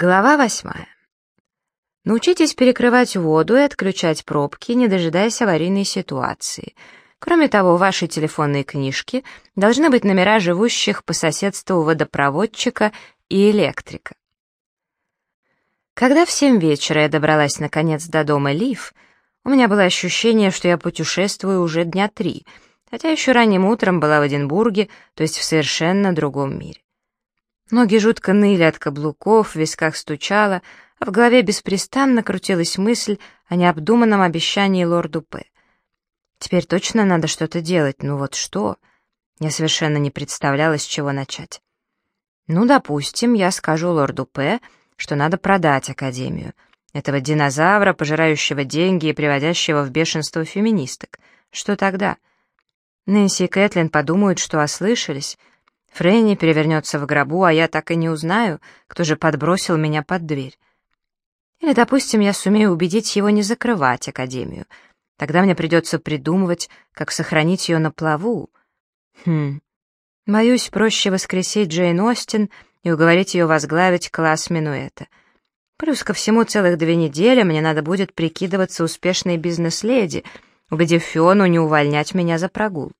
Глава восьмая. Научитесь перекрывать воду и отключать пробки, не дожидаясь аварийной ситуации. Кроме того, в вашей телефонной книжке должны быть номера живущих по соседству водопроводчика и электрика. Когда в семь вечера я добралась наконец до дома Лив, у меня было ощущение, что я путешествую уже дня три, хотя еще ранним утром была в Эдинбурге, то есть в совершенно другом мире. Ноги жутко ныли от каблуков, в висках стучало, а в голове беспрестанно крутилась мысль о необдуманном обещании лорду П. Теперь точно надо что-то делать, ну вот что? Я совершенно не представляла, с чего начать. Ну, допустим, я скажу лорду П., что надо продать Академию. Этого динозавра, пожирающего деньги и приводящего в бешенство феминисток. Что тогда? Нэнси и Кэтлин подумают, что ослышались, Фрэнни перевернется в гробу, а я так и не узнаю, кто же подбросил меня под дверь. Или, допустим, я сумею убедить его не закрывать Академию. Тогда мне придется придумывать, как сохранить ее на плаву. Хм. Боюсь, проще воскресить Джейн Остин и уговорить ее возглавить класс Минуэта. Плюс ко всему целых две недели мне надо будет прикидываться успешной бизнес-леди, убедив Фиону не увольнять меня за прогул.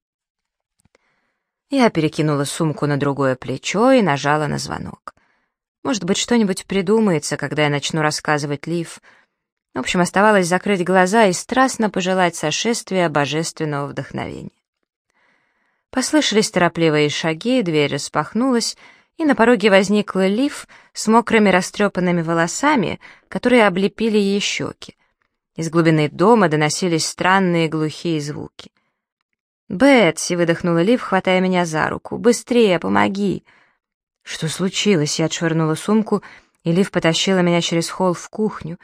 Я перекинула сумку на другое плечо и нажала на звонок. Может быть, что-нибудь придумается, когда я начну рассказывать Лив. В общем, оставалось закрыть глаза и страстно пожелать сошествия божественного вдохновения. Послышались торопливые шаги, дверь распахнулась, и на пороге возникла Лив с мокрыми растрепанными волосами, которые облепили ей щеки. Из глубины дома доносились странные глухие звуки. «Бетси!» — выдохнула Лив, хватая меня за руку. «Быстрее, помоги!» Что случилось? Я отшвырнула сумку, и Лив потащила меня через холл в кухню.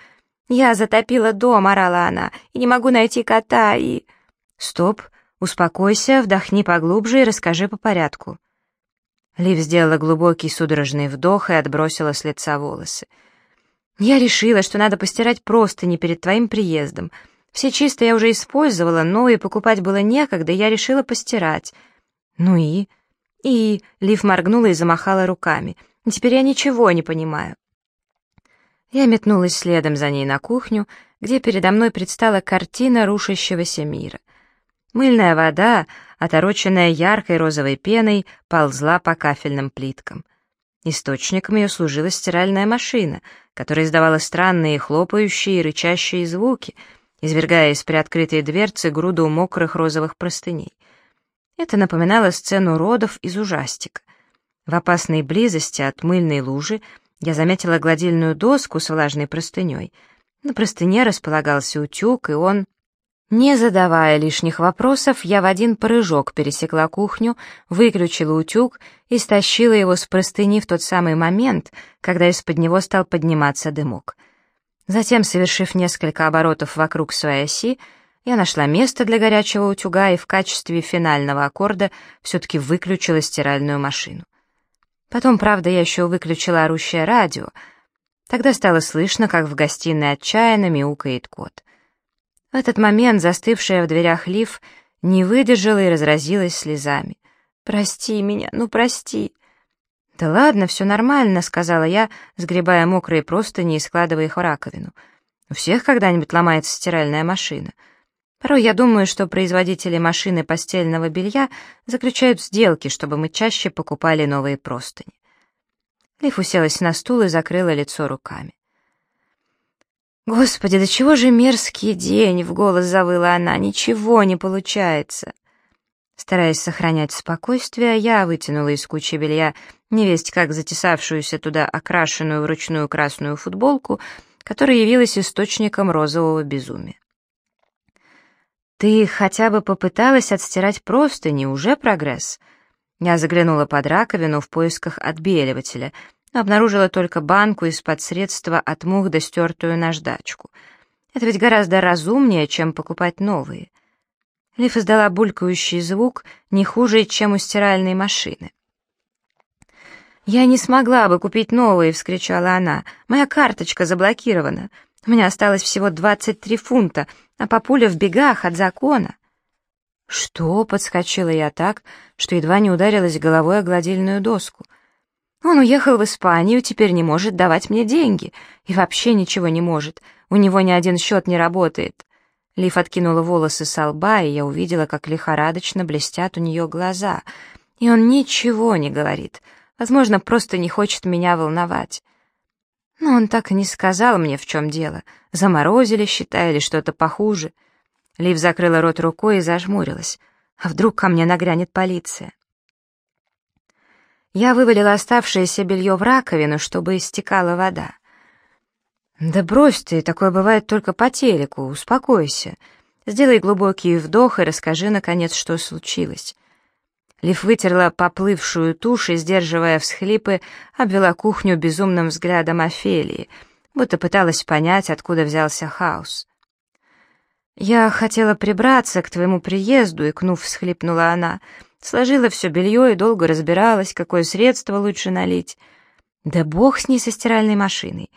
«Я затопила дом!» — орала она. «И не могу найти кота, и...» «Стоп! Успокойся, вдохни поглубже и расскажи по порядку». Лив сделала глубокий судорожный вдох и отбросила с лица волосы. «Я решила, что надо постирать простыни перед твоим приездом. Все чисто я уже использовала, новые покупать было некогда, я решила постирать. Ну и? И... Лив моргнула и замахала руками. Теперь я ничего не понимаю. Я метнулась следом за ней на кухню, где передо мной предстала картина рушащегося мира. Мыльная вода, отороченная яркой розовой пеной, ползла по кафельным плиткам. Источником ее служила стиральная машина, которая издавала странные хлопающие и рычащие звуки — извергая из приоткрытой дверцы груду мокрых розовых простыней. Это напоминало сцену родов из ужастика. В опасной близости от мыльной лужи я заметила гладильную доску с влажной простыней. На простыне располагался утюг, и он... Не задавая лишних вопросов, я в один прыжок пересекла кухню, выключила утюг и стащила его с простыни в тот самый момент, когда из-под него стал подниматься дымок — Затем, совершив несколько оборотов вокруг своей оси, я нашла место для горячего утюга и в качестве финального аккорда все-таки выключила стиральную машину. Потом, правда, я еще выключила орущее радио. Тогда стало слышно, как в гостиной отчаянно мяукает кот. В этот момент застывшая в дверях Лив не выдержала и разразилась слезами. «Прости меня, ну прости!» «Да ладно, все нормально», — сказала я, сгребая мокрые простыни и складывая их в раковину. «У всех когда-нибудь ломается стиральная машина. Порой я думаю, что производители машины постельного белья заключают сделки, чтобы мы чаще покупали новые простыни». Лив уселась на стул и закрыла лицо руками. «Господи, да чего же мерзкий день!» — в голос завыла она. «Ничего не получается!» Стараясь сохранять спокойствие, я вытянула из кучи белья невесть как затесавшуюся туда окрашенную вручную красную футболку, которая явилась источником розового безумия. «Ты хотя бы попыталась отстирать простыни, уже прогресс?» Я заглянула под раковину в поисках отбеливателя, но обнаружила только банку из-под средства от мух да стертую наждачку. Это ведь гораздо разумнее, чем покупать новые. Лиф издала булькающий звук, не хуже, чем у стиральной машины. «Я не смогла бы купить новые!» — вскричала она. «Моя карточка заблокирована. У меня осталось всего 23 фунта, а папуля в бегах от закона». «Что?» — подскочила я так, что едва не ударилась головой о гладильную доску. Он уехал в Испанию, теперь не может давать мне деньги. И вообще ничего не может. У него ни один счет не работает. Лив откинула волосы со лба, и я увидела, как лихорадочно блестят у нее глаза. И он ничего не говорит. Возможно, просто не хочет меня волновать. Но он так и не сказал мне, в чем дело. Заморозили, считай, или что-то похуже. Лив закрыла рот рукой и зажмурилась. А вдруг ко мне нагрянет полиция? Я вывалила оставшееся белье в раковину, чтобы истекала вода. «Да брось ты, такое бывает только по телеку, успокойся. Сделай глубокий вдох и расскажи, наконец, что случилось». Лив вытерла поплывшую тушь и, сдерживая всхлипы, обвела кухню безумным взглядом Офелии, будто пыталась понять, откуда взялся хаос. «Я хотела прибраться к твоему приезду», — икнув, всхлипнула она. Сложила все белье и долго разбиралась, какое средство лучше налить. «Да бог с ней со стиральной машиной.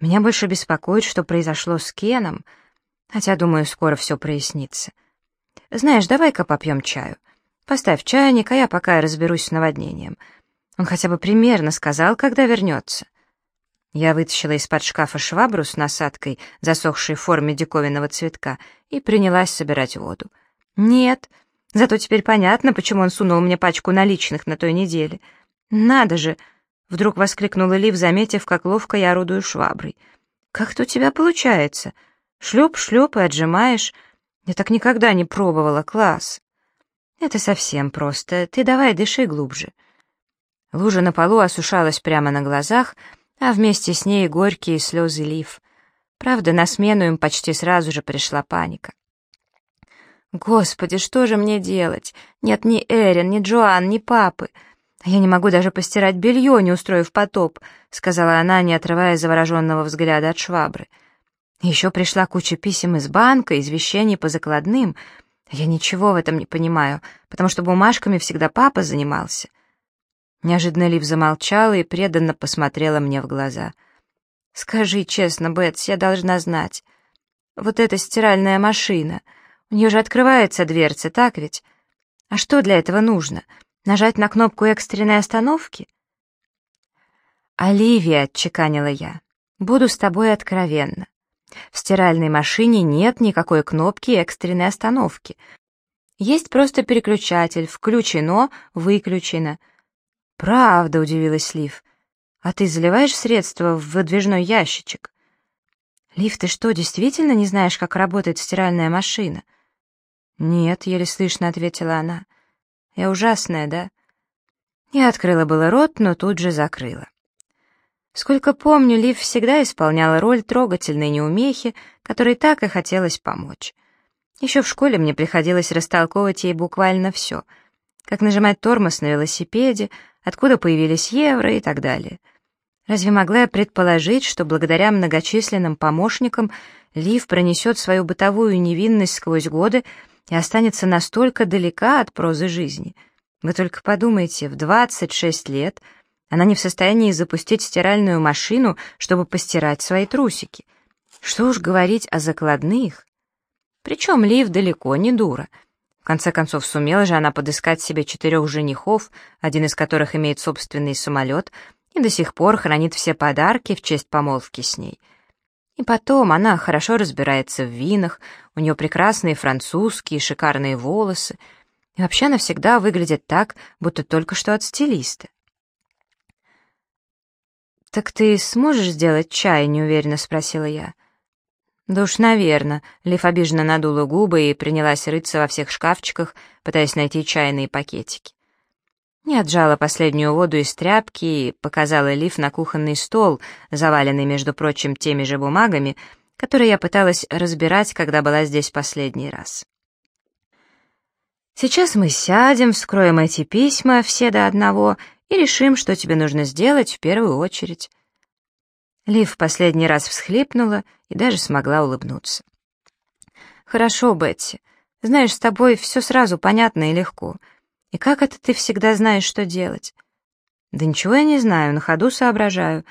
Меня больше беспокоит, что произошло с Кеном, хотя, думаю, скоро все прояснится. Знаешь, давай-ка попьем чаю». Поставь чайник, а я пока разберусь с наводнением. Он хотя бы примерно сказал, когда вернется. Я вытащила из-под шкафа швабру с насадкой, засохшей в форме диковинного цветка, и принялась собирать воду. Нет, зато теперь понятно, почему он сунул мне пачку наличных на той неделе. Надо же! Вдруг воскликнула Лив, заметив, как ловко я орудую шваброй. «Как это у тебя получается? Шлеп-шлеп и отжимаешь. Я так никогда не пробовала, класс!» «Это совсем просто. Ты давай дыши глубже». Лужа на полу осушалась прямо на глазах, а вместе с ней горькие слезы лив. Правда, на смену им почти сразу же пришла паника. «Господи, что же мне делать? Нет ни Эрин, ни Джоан, ни папы. Я не могу даже постирать белье, не устроив потоп», — сказала она, не отрывая завороженного взгляда от швабры. Еще пришла куча писем из банка, извещений по закладным — я ничего в этом не понимаю, потому что бумажками всегда папа занимался. Неожиданно Лив замолчала и преданно посмотрела мне в глаза. «Скажи честно, Бетс, я должна знать. Вот эта стиральная машина, у нее же открывается дверца, так ведь? А что для этого нужно? Нажать на кнопку экстренной остановки?» «Оливия», — отчеканила я, — «буду с тобой откровенна. В стиральной машине нет никакой кнопки экстренной остановки. Есть просто переключатель «включено», «выключено». «Правда», — удивилась Лив. «А ты заливаешь средства в выдвижной ящичек?» «Лив, ты что, действительно не знаешь, как работает стиральная машина?» «Нет», — еле слышно ответила она. «Я ужасная, да?» Я открыла было рот, но тут же закрыла. Сколько помню, Лив всегда исполняла роль трогательной неумехи, которой так и хотелось помочь. Еще в школе мне приходилось растолковывать ей буквально все. Как нажимать тормоз на велосипеде, откуда появились евро и так далее. Разве могла я предположить, что благодаря многочисленным помощникам Лив пронесет свою бытовую невинность сквозь годы и останется настолько далека от прозы жизни? Вы только подумайте, в 26 лет — она не в состоянии запустить стиральную машину, чтобы постирать свои трусики. Что уж говорить о закладных. Причем Лив далеко не дура. В конце концов, сумела же она подыскать себе четырех женихов, один из которых имеет собственный самолет, и до сих пор хранит все подарки в честь помолвки с ней. И потом она хорошо разбирается в винах, у нее прекрасные французские, шикарные волосы, и вообще она всегда выглядит так, будто только что от стилиста. «Так ты сможешь сделать чай?» — неуверенно спросила я. «Да уж, наверно». Лив обиженно надула губы и принялась рыться во всех шкафчиках, пытаясь найти чайные пакетики. Не отжала последнюю воду из тряпки и показала Лив на кухонный стол, заваленный, между прочим, теми же бумагами, которые я пыталась разбирать, когда была здесь последний раз. «Сейчас мы сядем, вскроем эти письма, все до одного, и решим, что тебе нужно сделать в первую очередь». Лив последний раз всхлипнула и даже смогла улыбнуться. «Хорошо, Бетти. Знаешь, с тобой все сразу понятно и легко. И как это ты всегда знаешь, что делать?» «Да ничего я не знаю, на ходу соображаю.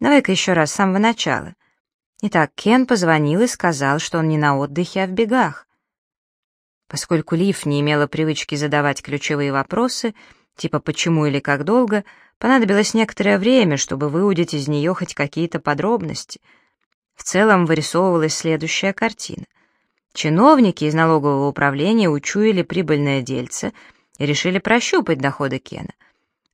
Давай-ка еще раз с самого начала». Итак, Кен позвонил и сказал, что он не на отдыхе, а в бегах. Поскольку Лив не имела привычки задавать ключевые вопросы, типа «почему» или «как долго», Понадобилось некоторое время, чтобы выудить из нее хоть какие-то подробности. В целом вырисовывалась следующая картина. Чиновники из налогового управления учуяли прибыльное дельце и решили прощупать доходы Кена.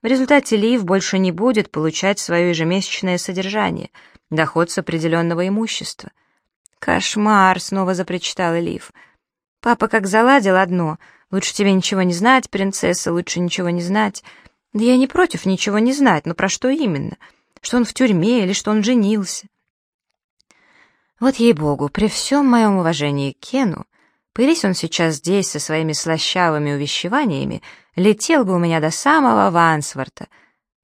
В результате Лив больше не будет получать свое ежемесячное содержание, доход с определенного имущества. «Кошмар!» — снова запричитала Лив. «Папа как заладил одно. Лучше тебе ничего не знать, принцесса, лучше ничего не знать. Да я не против ничего не знать, но про что именно? Что он в тюрьме или что он женился?» Вот ей-богу, при всем моем уважении к Кену, появись он сейчас здесь со своими слащавыми увещеваниями, летел бы у меня до самого Вансворта.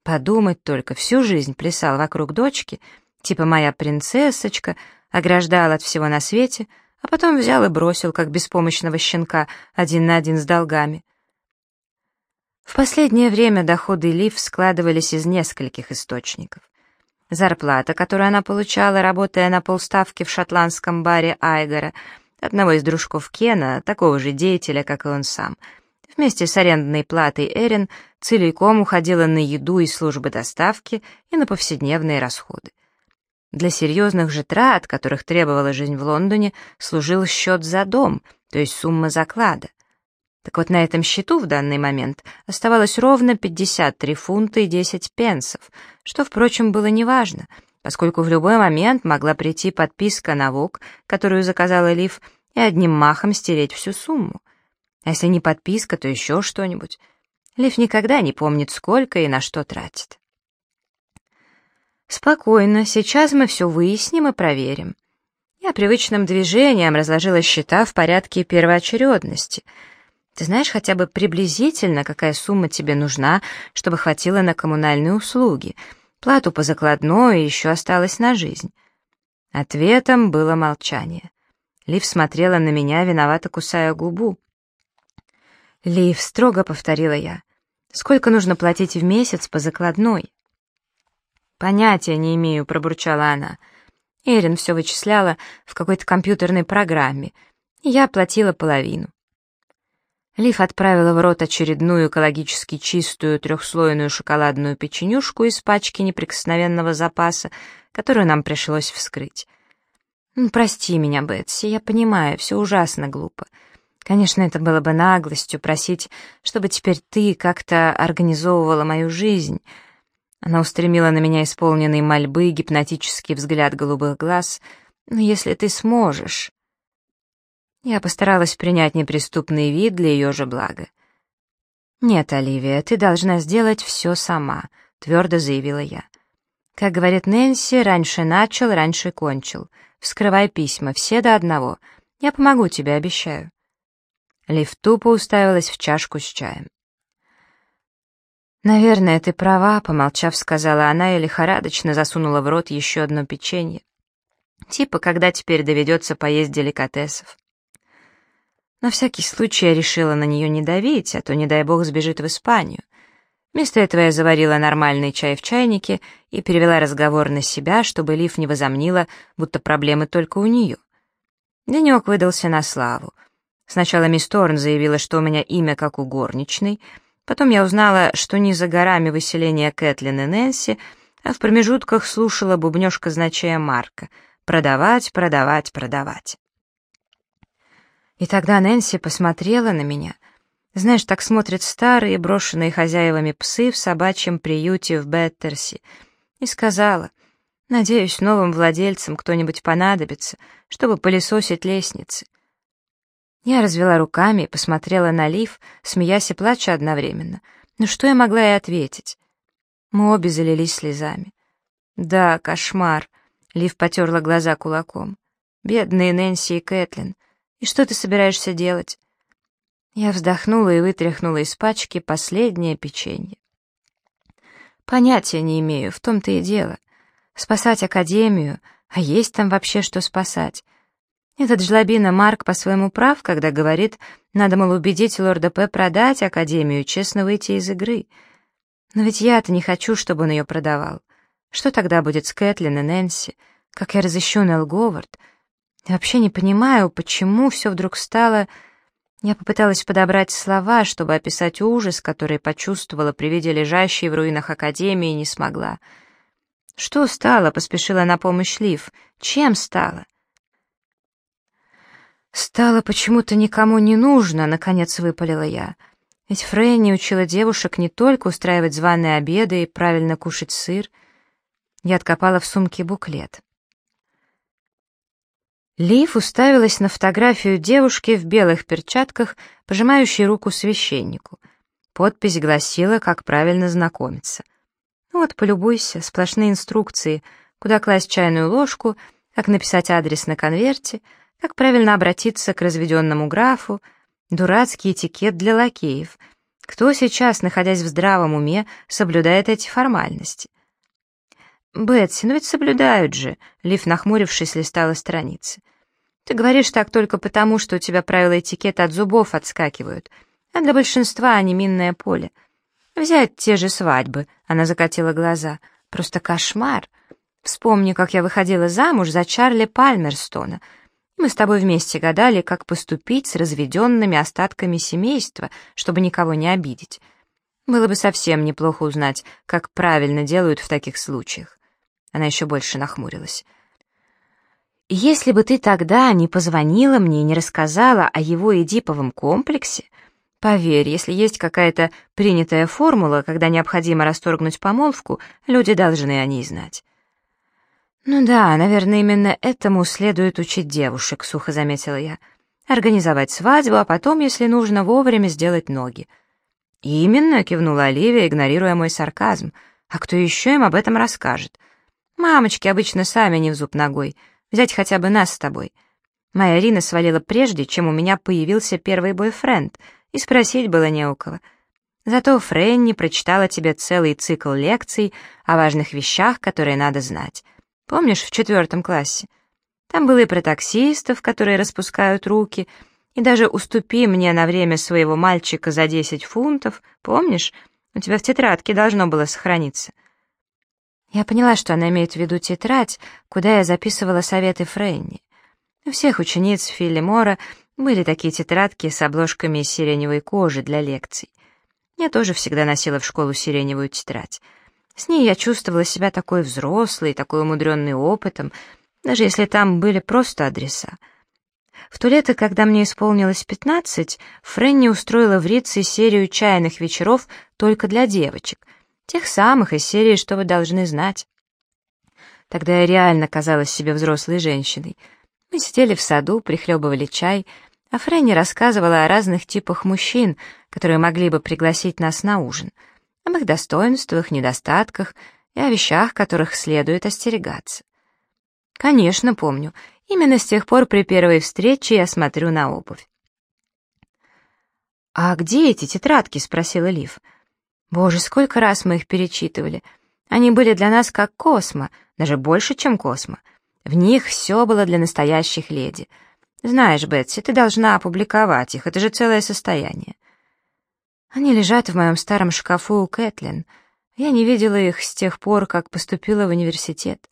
Подумать только, всю жизнь плясал вокруг дочки, типа моя принцессочка, ограждал от всего на свете, а потом взял и бросил, как беспомощного щенка, один на один с долгами. В последнее время доходы Лив складывались из нескольких источников. Зарплата, которую она получала, работая на полставки в шотландском баре Айгора, одного из дружков Кена, такого же деятеля, как и он сам, вместе с арендной платой Эрин целиком уходила на еду и службы доставки и на повседневные расходы. Для серьезных же трат, которых требовала жизнь в Лондоне, служил счет за дом, то есть сумма заклада. Так вот, на этом счету в данный момент оставалось ровно 53 фунта и 10 пенсов, что, впрочем, было неважно, поскольку в любой момент могла прийти подписка на ВОК, которую заказала Лив, и одним махом стереть всю сумму. А если не подписка, то еще что-нибудь. Лив никогда не помнит, сколько и на что тратит. «Спокойно, сейчас мы все выясним и проверим». Я привычным движением разложила счета в порядке первоочередности — ты знаешь хотя бы приблизительно, какая сумма тебе нужна, чтобы хватило на коммунальные услуги, плату по закладной еще осталось на жизнь?» Ответом было молчание. Лив смотрела на меня, виновато кусая губу. «Лив», — строго повторила я, — «сколько нужно платить в месяц по закладной?» «Понятия не имею», — пробурчала она. Эрин все вычисляла в какой-то компьютерной программе, и я платила половину. Лив отправила в рот очередную экологически чистую трехслойную шоколадную печенюшку из пачки неприкосновенного запаса, которую нам пришлось вскрыть. «Ну, прости меня, Бетси, я понимаю, все ужасно глупо. Конечно, это было бы наглостью просить, чтобы теперь ты как-то организовывала мою жизнь». Она устремила на меня исполненный мольбы гипнотический взгляд голубых глаз. «Но если ты сможешь...» Я постаралась принять неприступный вид для ее же блага. «Нет, Оливия, ты должна сделать все сама», — твердо заявила я. «Как говорит Нэнси, раньше начал, раньше кончил. Вскрывай письма, все до одного. Я помогу тебе, обещаю». Лив тупо уставилась в чашку с чаем. «Наверное, ты права», — помолчав, сказала она и лихорадочно засунула в рот еще одно печенье. «Типа, когда теперь доведется поесть деликатесов». На всякий случай я решила на нее не давить, а то, не дай бог, сбежит в Испанию. Вместо этого я заварила нормальный чай в чайнике и перевела разговор на себя, чтобы Лив не возомнила, будто проблемы только у нее. Денек выдался на славу. Сначала мисс Торн заявила, что у меня имя как у горничной, потом я узнала, что не за горами выселения Кэтлин и Нэнси, а в промежутках слушала бубнёжка значая Марка «продавать, продавать, продавать». И тогда Нэнси посмотрела на меня. Знаешь, так смотрят старые, брошенные хозяевами псы в собачьем приюте в Беттерси. И сказала, «Надеюсь, новым владельцам кто-нибудь понадобится, чтобы пылесосить лестницы». Я развела руками и посмотрела на Лив, смеясь и плача одновременно. Ну что я могла ей ответить? Мы обе залились слезами. «Да, кошмар», — Лив потерла глаза кулаком. «Бедные Нэнси и Кэтлин. И что ты собираешься делать?» Я вздохнула и вытряхнула из пачки последнее печенье. «Понятия не имею, в том-то и дело. Спасать Академию, а есть там вообще что спасать?» Этот жлобина Марк по-своему прав, когда говорит, надо, мол, убедить лорда П. продать Академию, честно выйти из игры. Но ведь я-то не хочу, чтобы он ее продавал. Что тогда будет с Кэтлин и Нэнси? Как я разыщу Нелл Говард? Вообще не понимаю, почему все вдруг стало... Я попыталась подобрать слова, чтобы описать ужас, который почувствовала при виде лежащей в руинах Академии, и не смогла. «Что стало?» — поспешила на помощь Лив. «Чем стало?» «Стало почему-то никому не нужно», — наконец выпалила я. «Ведь Фрэнни учила девушек не только устраивать званые обеды и правильно кушать сыр». Я откопала в сумке буклет. Лив уставилась на фотографию девушки в белых перчатках, пожимающей руку священнику. Подпись гласила, как правильно знакомиться. Ну вот, полюбуйся, сплошные инструкции, куда класть чайную ложку, как написать адрес на конверте, как правильно обратиться к разведенному графу, дурацкий этикет для лакеев. Кто сейчас, находясь в здравом уме, соблюдает эти формальности? «Бетси, ну ведь соблюдают же», — Лив, нахмурившись, листала страницы. «Ты говоришь так только потому, что у тебя правила этикета от зубов отскакивают, а для большинства они минное поле. Взять те же свадьбы», — она закатила глаза, — «просто кошмар. Вспомни, как я выходила замуж за Чарли Пальмерстона. Мы с тобой вместе гадали, как поступить с разведенными остатками семейства, чтобы никого не обидеть. Было бы совсем неплохо узнать, как правильно делают в таких случаях. Она еще больше нахмурилась. «Если бы ты тогда не позвонила мне и не рассказала о его эдиповом комплексе, поверь, если есть какая-то принятая формула, когда необходимо расторгнуть помолвку, люди должны о ней знать». «Ну да, наверное, именно этому следует учить девушек», — сухо заметила я. «Организовать свадьбу, а потом, если нужно, вовремя сделать ноги». «Именно», — кивнула Оливия, игнорируя мой сарказм. «А кто еще им об этом расскажет?» Мамочки обычно сами не в зуб ногой. Взять хотя бы нас с тобой. Моя Рина свалила прежде, чем у меня появился первый бойфренд, и спросить было не у кого. Зато Фрэнни прочитала тебе целый цикл лекций о важных вещах, которые надо знать. Помнишь, в четвертом классе? Там было и про таксистов, которые распускают руки, и даже уступи мне на время своего мальчика за 10 фунтов, помнишь? У тебя в тетрадке должно было сохраниться. Я поняла, что она имеет в виду тетрадь, куда я записывала советы Фрэнни. У всех учениц Филли Мора были такие тетрадки с обложками из сиреневой кожи для лекций. Я тоже всегда носила в школу сиреневую тетрадь. С ней я чувствовала себя такой взрослой, такой умудренной опытом, даже если там были просто адреса. В то лето, когда мне исполнилось пятнадцать, Фрэнни устроила в Рице серию чайных вечеров только для девочек — Тех самых из серии «Что вы должны знать». Тогда я реально казалась себе взрослой женщиной. Мы сидели в саду, прихлебывали чай, а Фрэнни рассказывала о разных типах мужчин, которые могли бы пригласить нас на ужин, об их достоинствах, недостатках и о вещах, которых следует остерегаться. Конечно, помню. Именно с тех пор при первой встрече я смотрю на обувь. «А где эти тетрадки?» — спросила Лив. Боже, сколько раз мы их перечитывали. Они были для нас как космо, даже больше, чем космо. В них все было для настоящих леди. Знаешь, Бетси, ты должна опубликовать их, это же целое состояние. Они лежат в моем старом шкафу у Кэтлин. Я не видела их с тех пор, как поступила в университет.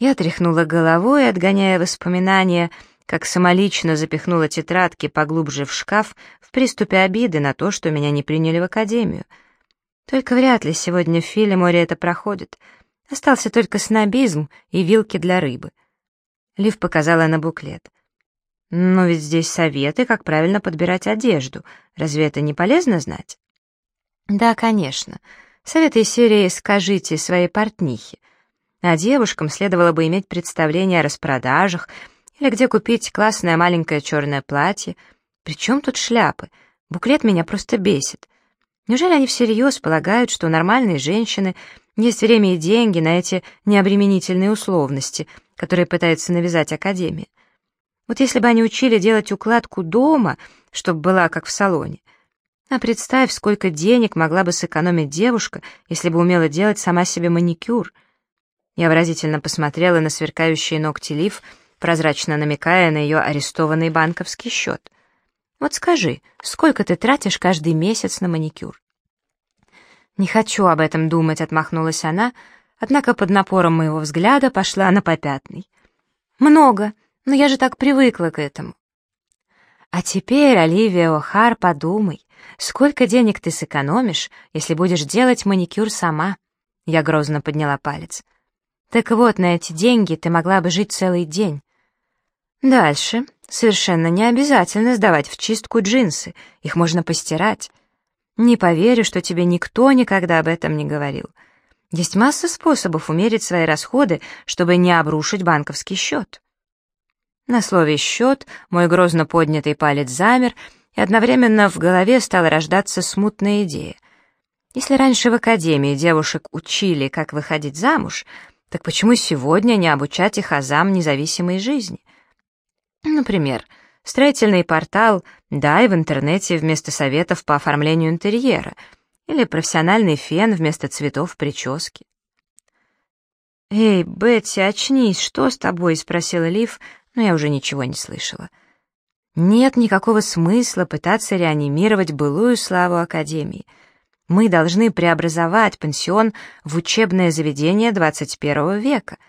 Я тряхнула головой, отгоняя воспоминания, как самолично запихнула тетрадки поглубже в шкаф в приступе обиды на то, что меня не приняли в академию. Только вряд ли сегодня в Филиморе это проходит. Остался только снобизм и вилки для рыбы. Лив показала на буклет. «Но ведь здесь советы, как правильно подбирать одежду. Разве это не полезно знать?» «Да, конечно. Советы из серии «Скажите своей портнихе». А девушкам следовало бы иметь представление о распродажах, или где купить классное маленькое черное платье. Причем тут шляпы? Буклет меня просто бесит. Неужели они всерьез полагают, что у нормальной женщины есть время и деньги на эти необременительные условности, которые пытается навязать Академия? Вот если бы они учили делать укладку дома, чтобы была как в салоне. А представь, сколько денег могла бы сэкономить девушка, если бы умела делать сама себе маникюр. Я выразительно посмотрела на сверкающие ногти Лив, прозрачно намекая на ее арестованный банковский счет. «Вот скажи, сколько ты тратишь каждый месяц на маникюр?» «Не хочу об этом думать», — отмахнулась она, однако под напором моего взгляда пошла на попятный. «Много, но я же так привыкла к этому». А теперь, Оливия О'Хар, подумай, сколько денег ты сэкономишь, если будешь делать маникюр сама? Я грозно подняла палец. Так вот, на эти деньги ты могла бы жить целый день. Дальше. Совершенно не обязательно сдавать в чистку джинсы, их можно постирать. Не поверю, что тебе никто никогда об этом не говорил. Есть масса способов умерить свои расходы, чтобы не обрушить банковский счет. На слове «счет» мой грозно поднятый палец замер, и одновременно в голове стала рождаться смутная идея. Если раньше в академии девушек учили, как выходить замуж, так почему сегодня не обучать их азам независимой жизни? Например, строительный портал «Дай» в интернете вместо советов по оформлению интерьера или профессиональный фен вместо цветов прически. «Эй, Бетти, очнись, что с тобой?» — спросила Лив, но я уже ничего не слышала. Нет никакого смысла пытаться реанимировать былую славу Академии. Мы должны преобразовать пансион в учебное заведение 21 века —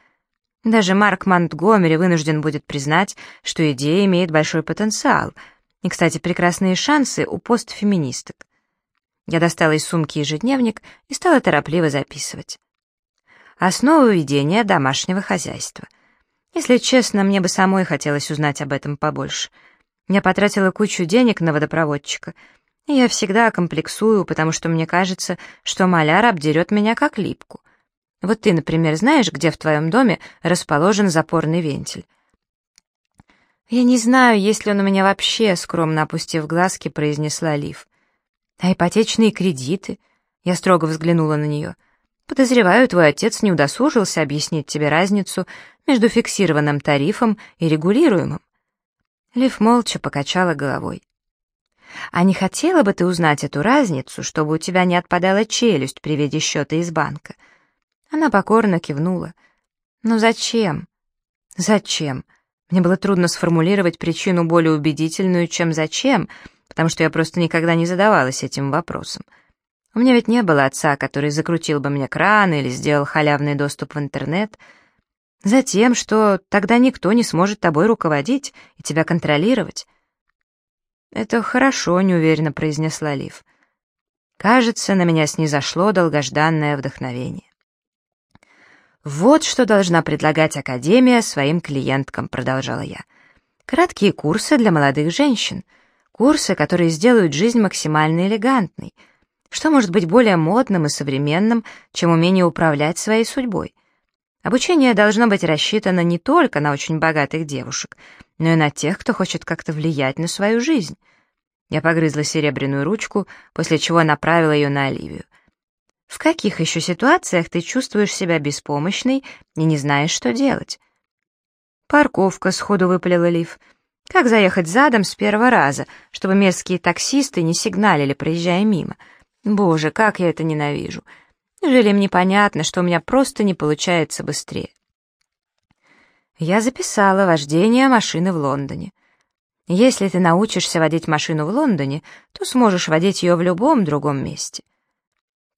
даже Марк Монтгомери вынужден будет признать, что идея имеет большой потенциал. И, кстати, прекрасные шансы у постфеминисток. Я достала из сумки ежедневник и стала торопливо записывать. Основа ведения домашнего хозяйства. Если честно, мне бы самой хотелось узнать об этом побольше. Я потратила кучу денег на водопроводчика, и я всегда комплексую, потому что мне кажется, что маляр обдерет меня как липку. Вот ты, например, знаешь, где в твоем доме расположен запорный вентиль?» «Я не знаю, есть ли он у меня вообще», — скромно опустив глазки, произнесла Лив. «А ипотечные кредиты?» Я строго взглянула на нее. «Подозреваю, твой отец не удосужился объяснить тебе разницу между фиксированным тарифом и регулируемым». Лив молча покачала головой. «А не хотела бы ты узнать эту разницу, чтобы у тебя не отпадала челюсть при виде счета из банка?» Она покорно кивнула. «Но зачем?» «Зачем?» Мне было трудно сформулировать причину более убедительную, чем «зачем», потому что я просто никогда не задавалась этим вопросом. У меня ведь не было отца, который закрутил бы мне кран или сделал халявный доступ в интернет. Затем, что тогда никто не сможет тобой руководить и тебя контролировать. «Это хорошо», — неуверенно произнесла Лив. Кажется, на меня снизошло долгожданное вдохновение. «Вот что должна предлагать Академия своим клиенткам», — продолжала я. «Краткие курсы для молодых женщин. Курсы, которые сделают жизнь максимально элегантной. Что может быть более модным и современным, чем умение управлять своей судьбой? Обучение должно быть рассчитано не только на очень богатых девушек, но и на тех, кто хочет как-то влиять на свою жизнь». Я погрызла серебряную ручку, после чего направила ее на Оливию. В каких еще ситуациях ты чувствуешь себя беспомощной и не знаешь, что делать? Парковка, сходу выпалила Лив. Как заехать задом с первого раза, чтобы местские таксисты не сигналили, проезжая мимо? Боже, как я это ненавижу. Неужели им непонятно, что у меня просто не получается быстрее? Я записала вождение машины в Лондоне. Если ты научишься водить машину в Лондоне, то сможешь водить ее в любом другом месте.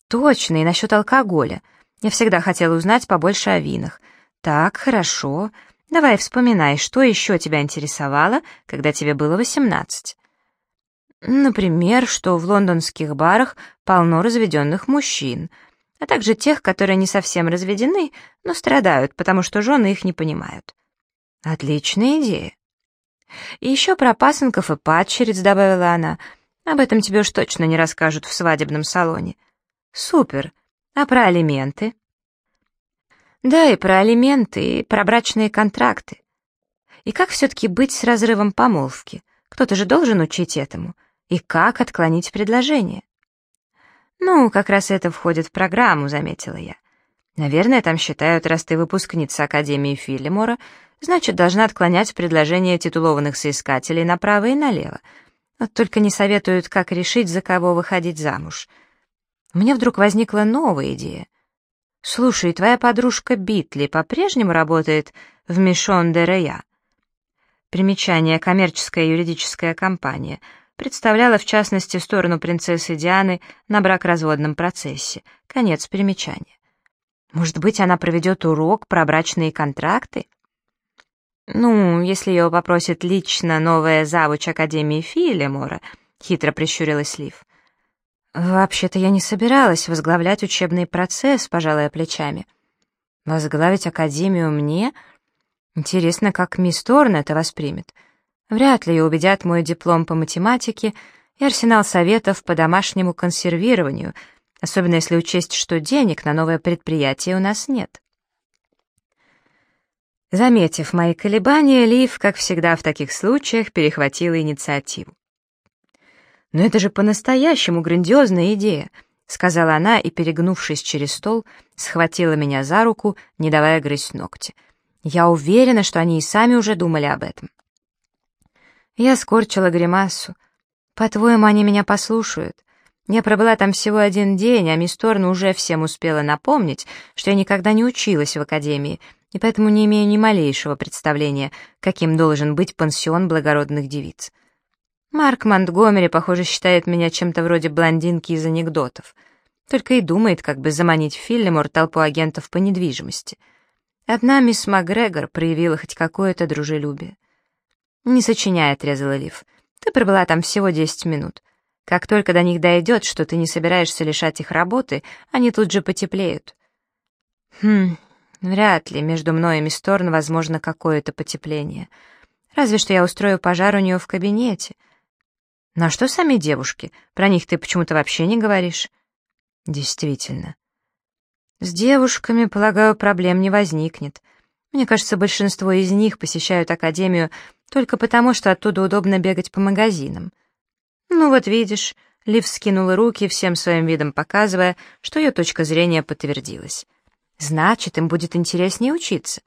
Точно, и насчет алкоголя. Я всегда хотела узнать побольше о винах. Так, хорошо. Давай вспоминай, что еще тебя интересовало, когда тебе было восемнадцать. Например, что в лондонских барах полно разведенных мужчин, а также тех, которые не совсем разведены, но страдают, потому что жены их не понимают. Отличная идея. И еще про пасынков и падчериц, добавила она. Об этом тебе уж точно не расскажут в свадебном салоне. Супер. А про алименты? Да, и про алименты, и про брачные контракты. И как все-таки быть с разрывом помолвки? Кто-то же должен учить этому. И как отклонить предложение? Ну, как раз это входит в программу, заметила я. Наверное, там считают, раз ты выпускница Академии Филлимора, значит, должна отклонять предложения титулованных соискателей направо и налево. Вот только не советуют, как решить, за кого выходить замуж — мне вдруг возникла новая идея. «Слушай, твоя подружка Битли по-прежнему работает в Мишон де Рея?» Примечание «Коммерческая юридическая компания» представляла в частности сторону принцессы Дианы на бракоразводном процессе. Конец примечания. Может быть, она проведет урок про брачные контракты? «Ну, если его попросит лично новая завуч Академии Филимора», — хитро прищурилась Лив. «Вообще-то я не собиралась возглавлять учебный процесс», — пожалая плечами. «Возглавить Академию мне? Интересно, как мисс Торн это воспримет. Вряд ли ее убедят мой диплом по математике и арсенал советов по домашнему консервированию, особенно если учесть, что денег на новое предприятие у нас нет». Заметив мои колебания, Лив, как всегда в таких случаях, перехватила инициативу. «Но это же по-настоящему грандиозная идея», — сказала она и, перегнувшись через стол, схватила меня за руку, не давая грызть ногти. «Я уверена, что они и сами уже думали об этом». Я скорчила гримасу. «По-твоему, они меня послушают?» Я пробыла там всего один день, а мисс Торн уже всем успела напомнить, что я никогда не училась в академии — и поэтому не имею ни малейшего представления, каким должен быть пансион благородных девиц. Марк Монтгомери, похоже, считает меня чем-то вроде блондинки из анекдотов. Только и думает, как бы заманить Филлимор толпу агентов по недвижимости. Одна мисс Макгрегор проявила хоть какое-то дружелюбие. «Не сочиняй», — отрезала Лив. «Ты пробыла там всего десять минут. Как только до них дойдет, что ты не собираешься лишать их работы, они тут же потеплеют». «Хм, Вряд ли между мной и мисс Торн возможно какое-то потепление. Разве что я устрою пожар у нее в кабинете. Ну а что сами девушки? Про них ты почему-то вообще не говоришь. Действительно. С девушками, полагаю, проблем не возникнет. Мне кажется, большинство из них посещают академию только потому, что оттуда удобно бегать по магазинам. Ну вот видишь, Лив скинула руки, всем своим видом показывая, что ее точка зрения подтвердилась. Значит, им будет интереснее учиться.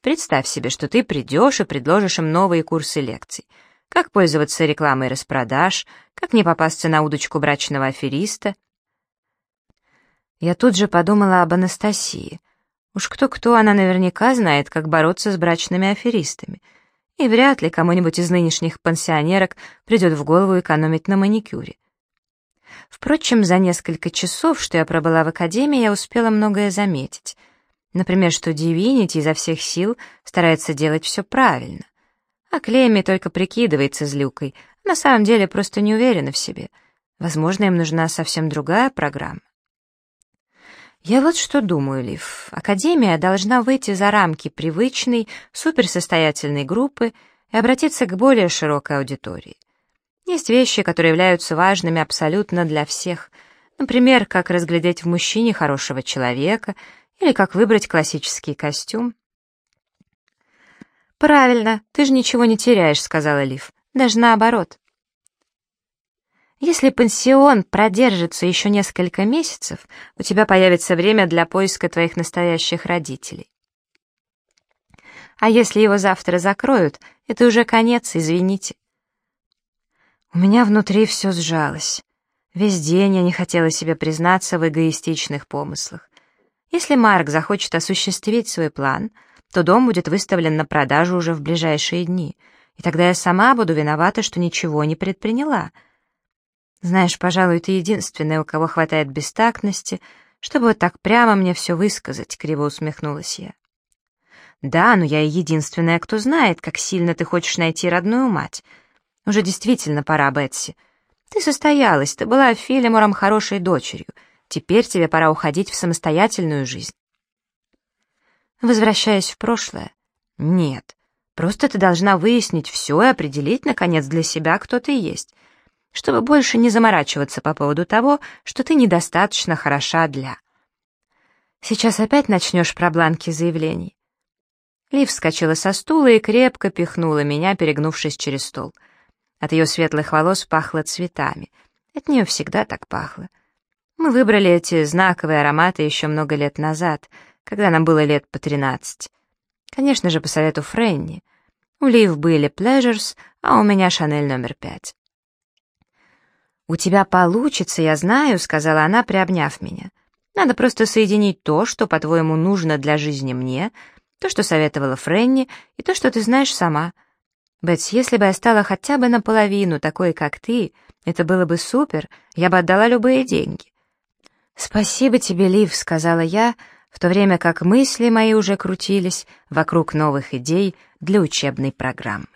Представь себе, что ты придешь и предложишь им новые курсы лекций. Как пользоваться рекламой распродаж, как не попасться на удочку брачного афериста. Я тут же подумала об Анастасии. Уж кто-кто, она наверняка знает, как бороться с брачными аферистами. И вряд ли кому-нибудь из нынешних пансионерок придет в голову экономить на маникюре. Впрочем, за несколько часов, что я пробыла в академии, я успела многое заметить. Например, что Дивинити изо всех сил старается делать все правильно. А Клемми только прикидывается злюкой, на самом деле просто не уверена в себе. Возможно, им нужна совсем другая программа. Я вот что думаю, Лив. Академия должна выйти за рамки привычной, суперсостоятельной группы и обратиться к более широкой аудитории. Есть вещи, которые являются важными абсолютно для всех. Например, как разглядеть в мужчине хорошего человека или как выбрать классический костюм. «Правильно, ты же ничего не теряешь», — сказала Лив. «Даже наоборот». Если пансион продержится еще несколько месяцев, у тебя появится время для поиска твоих настоящих родителей. А если его завтра закроют, это уже конец, извините. У меня внутри все сжалось. Весь день я не хотела себе признаться в эгоистичных помыслах. Если Марк захочет осуществить свой план, то дом будет выставлен на продажу уже в ближайшие дни, и тогда я сама буду виновата, что ничего не предприняла. Знаешь, пожалуй, ты единственная, у кого хватает бестактности, чтобы вот так прямо мне все высказать, — криво усмехнулась я. Да, но я и единственная, кто знает, как сильно ты хочешь найти родную мать — уже действительно пора, Бетси. Ты состоялась, ты была Филимором хорошей дочерью. Теперь тебе пора уходить в самостоятельную жизнь. Возвращаясь в прошлое. Нет, просто ты должна выяснить все и определить, наконец, для себя, кто ты есть, чтобы больше не заморачиваться по поводу того, что ты недостаточно хороша для... Сейчас опять начнешь про бланки заявлений. Лив вскочила со стула и крепко пихнула меня, перегнувшись через стол — от ее светлых волос пахло цветами. От нее всегда так пахло. Мы выбрали эти знаковые ароматы еще много лет назад, когда нам было лет по тринадцать. Конечно же, по совету Френни. У Лив были Pleasures, а у меня Шанель номер пять. «У тебя получится, я знаю», — сказала она, приобняв меня. «Надо просто соединить то, что, по-твоему, нужно для жизни мне, то, что советовала Френни, и то, что ты знаешь сама. Бетс, если бы я стала хотя бы наполовину такой, как ты, это было бы супер, я бы отдала любые деньги. «Спасибо тебе, Лив», — сказала я, в то время как мысли мои уже крутились вокруг новых идей для учебной программы.